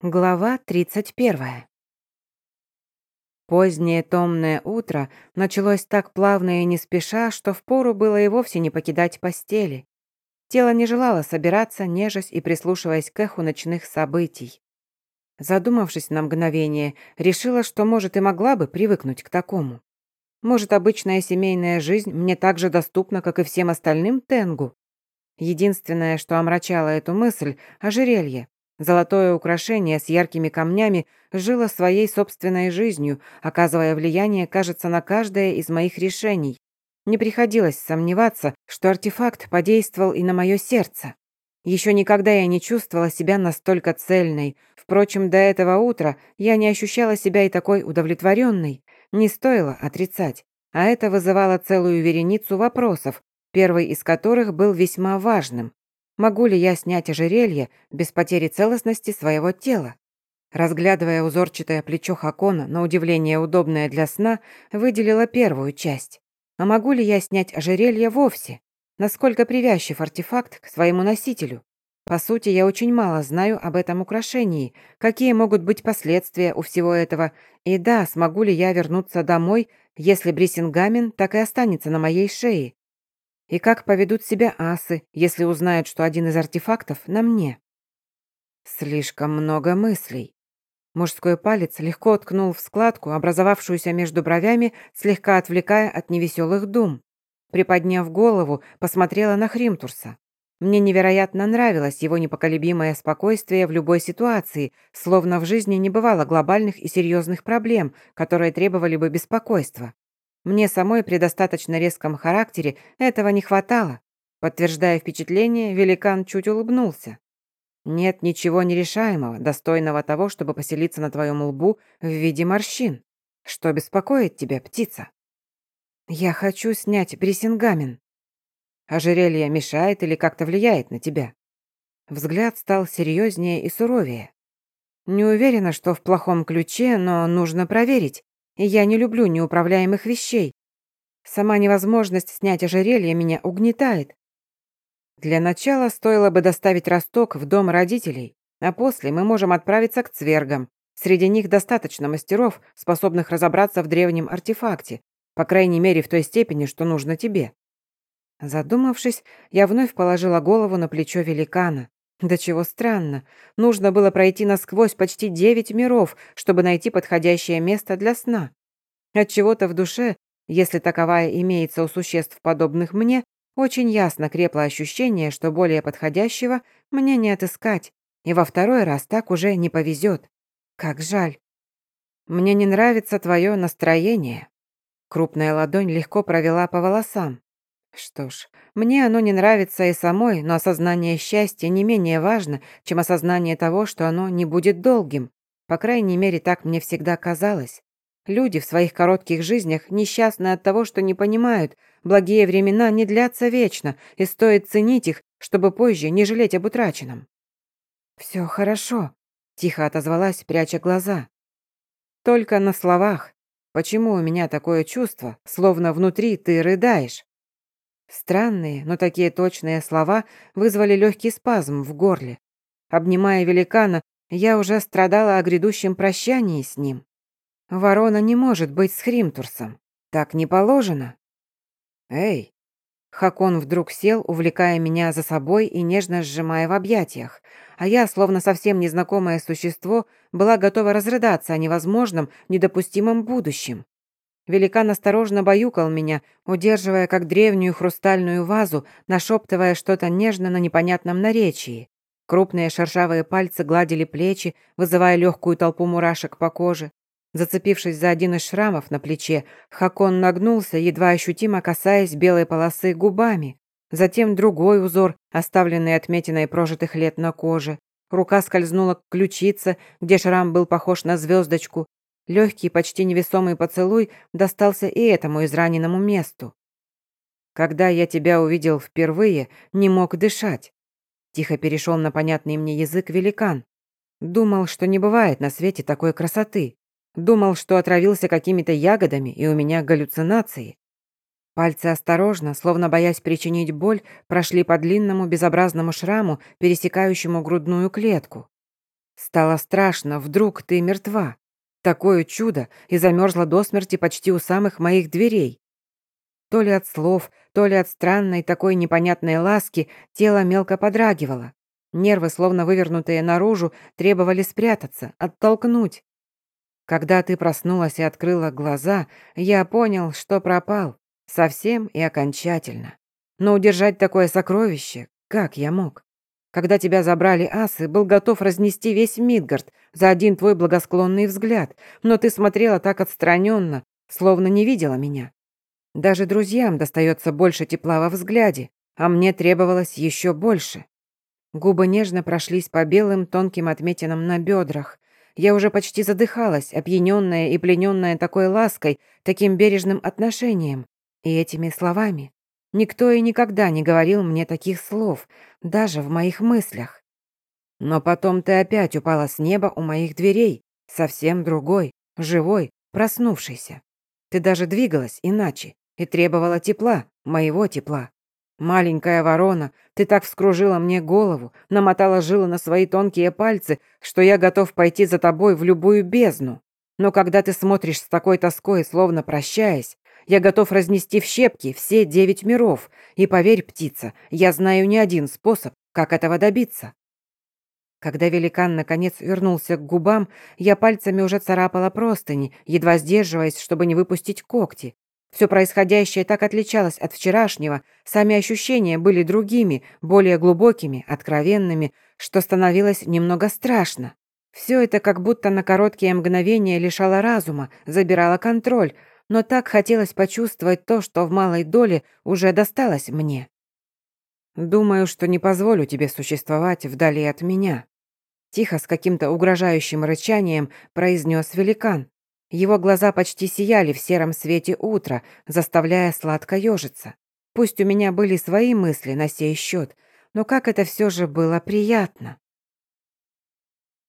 Глава 31. Позднее томное утро началось так плавно и не спеша, что впору было и вовсе не покидать постели. Тело не желало собираться, нежась и прислушиваясь к эху ночных событий. Задумавшись на мгновение, решила, что, может, и могла бы привыкнуть к такому. Может, обычная семейная жизнь мне так же доступна, как и всем остальным Тенгу? Единственное, что омрачало эту мысль – ожерелье. Золотое украшение с яркими камнями жило своей собственной жизнью, оказывая влияние, кажется, на каждое из моих решений. Не приходилось сомневаться, что артефакт подействовал и на мое сердце. Еще никогда я не чувствовала себя настолько цельной. Впрочем, до этого утра я не ощущала себя и такой удовлетворенной. Не стоило отрицать. А это вызывало целую вереницу вопросов, первый из которых был весьма важным. Могу ли я снять ожерелье без потери целостности своего тела? Разглядывая узорчатое плечо Хакона, на удивление удобное для сна, выделила первую часть. А могу ли я снять ожерелье вовсе? Насколько привязчив артефакт к своему носителю? По сути, я очень мало знаю об этом украшении, какие могут быть последствия у всего этого, и да, смогу ли я вернуться домой, если Брисингамен так и останется на моей шее. И как поведут себя асы, если узнают, что один из артефактов на мне? Слишком много мыслей. Мужской палец легко ткнул в складку, образовавшуюся между бровями, слегка отвлекая от невеселых дум. Приподняв голову, посмотрела на Хримтурса. Мне невероятно нравилось его непоколебимое спокойствие в любой ситуации, словно в жизни не бывало глобальных и серьезных проблем, которые требовали бы беспокойства. Мне самой при достаточно резком характере этого не хватало. Подтверждая впечатление, великан чуть улыбнулся. Нет ничего нерешаемого, достойного того, чтобы поселиться на твоем лбу в виде морщин. Что беспокоит тебя, птица? Я хочу снять брисингамен. Ожерелье мешает или как-то влияет на тебя? Взгляд стал серьезнее и суровее. Не уверена, что в плохом ключе, но нужно проверить и я не люблю неуправляемых вещей. Сама невозможность снять ожерелье меня угнетает. Для начала стоило бы доставить росток в дом родителей, а после мы можем отправиться к цвергам. Среди них достаточно мастеров, способных разобраться в древнем артефакте, по крайней мере в той степени, что нужно тебе. Задумавшись, я вновь положила голову на плечо великана. Да чего странно. Нужно было пройти насквозь почти девять миров, чтобы найти подходящее место для сна. От чего-то в душе, если таковая имеется у существ подобных мне, очень ясно крепло ощущение, что более подходящего мне не отыскать, и во второй раз так уже не повезет. Как жаль. Мне не нравится твое настроение. Крупная ладонь легко провела по волосам. Что ж, мне оно не нравится и самой, но осознание счастья не менее важно, чем осознание того, что оно не будет долгим. По крайней мере, так мне всегда казалось. Люди в своих коротких жизнях несчастны от того, что не понимают, благие времена не длятся вечно, и стоит ценить их, чтобы позже не жалеть об утраченном. «Все хорошо», — тихо отозвалась, пряча глаза. «Только на словах. Почему у меня такое чувство, словно внутри ты рыдаешь?» Странные, но такие точные слова вызвали легкий спазм в горле. Обнимая великана, я уже страдала о грядущем прощании с ним. Ворона не может быть с Хримтурсом. Так не положено. Эй! Хакон вдруг сел, увлекая меня за собой и нежно сжимая в объятиях, а я, словно совсем незнакомое существо, была готова разрыдаться о невозможном, недопустимом будущем. Великан осторожно баюкал меня, удерживая как древнюю хрустальную вазу, нашептывая что-то нежно на непонятном наречии. Крупные шершавые пальцы гладили плечи, вызывая легкую толпу мурашек по коже. Зацепившись за один из шрамов на плече, Хакон нагнулся, едва ощутимо касаясь белой полосы губами. Затем другой узор, оставленный отметиной прожитых лет на коже. Рука скользнула к ключице, где шрам был похож на звездочку, Легкий, почти невесомый поцелуй достался и этому израненному месту. «Когда я тебя увидел впервые, не мог дышать», тихо перешел на понятный мне язык великан. Думал, что не бывает на свете такой красоты. Думал, что отравился какими-то ягодами, и у меня галлюцинации. Пальцы осторожно, словно боясь причинить боль, прошли по длинному безобразному шраму, пересекающему грудную клетку. Стало страшно, вдруг ты мертва. Такое чудо, и замерзла до смерти почти у самых моих дверей. То ли от слов, то ли от странной такой непонятной ласки тело мелко подрагивало. Нервы, словно вывернутые наружу, требовали спрятаться, оттолкнуть. Когда ты проснулась и открыла глаза, я понял, что пропал. Совсем и окончательно. Но удержать такое сокровище, как я мог? Когда тебя забрали асы, был готов разнести весь Мидгард за один твой благосклонный взгляд, но ты смотрела так отстраненно, словно не видела меня. Даже друзьям достается больше тепла во взгляде, а мне требовалось еще больше. Губы нежно прошлись по белым тонким отметинам на бедрах. Я уже почти задыхалась, опьяненная и плененная такой лаской, таким бережным отношением и этими словами. Никто и никогда не говорил мне таких слов, даже в моих мыслях. Но потом ты опять упала с неба у моих дверей, совсем другой, живой, проснувшийся. Ты даже двигалась иначе и требовала тепла, моего тепла. Маленькая ворона, ты так вскружила мне голову, намотала жилы на свои тонкие пальцы, что я готов пойти за тобой в любую бездну. Но когда ты смотришь с такой тоской, словно прощаясь, я готов разнести в щепки все девять миров. И поверь, птица, я знаю не один способ, как этого добиться. Когда великан наконец вернулся к губам, я пальцами уже царапала простыни, едва сдерживаясь, чтобы не выпустить когти. Все происходящее так отличалось от вчерашнего, сами ощущения были другими, более глубокими, откровенными, что становилось немного страшно. Все это как будто на короткие мгновения лишало разума, забирало контроль, но так хотелось почувствовать то, что в малой доле уже досталось мне. Думаю, что не позволю тебе существовать вдали от меня. Тихо, с каким-то угрожающим рычанием, произнес великан. Его глаза почти сияли в сером свете утра, заставляя сладко ежиться. Пусть у меня были свои мысли на сей счет, но как это все же было приятно.